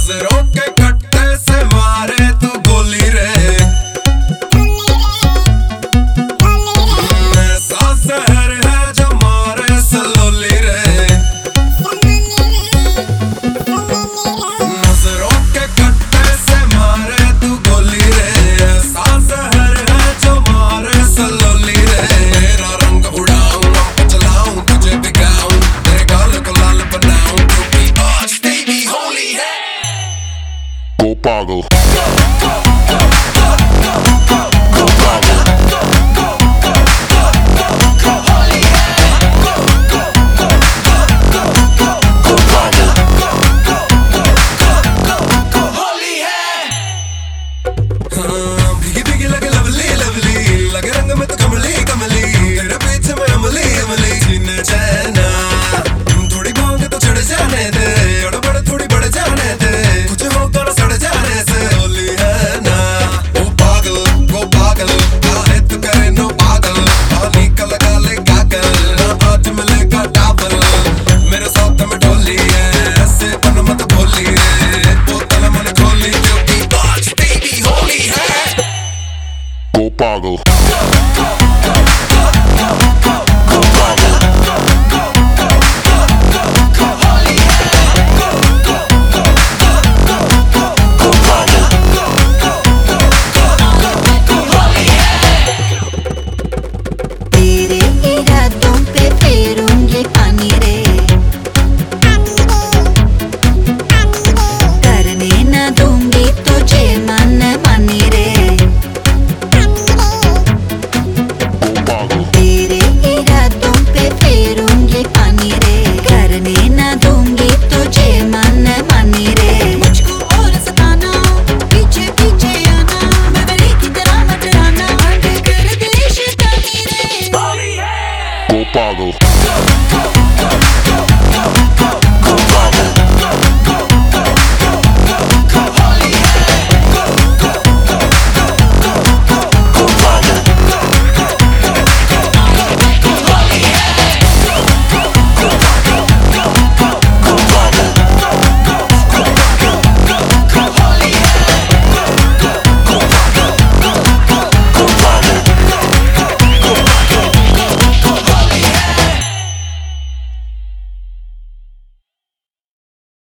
hacer. Ok pago. toggle. Pago.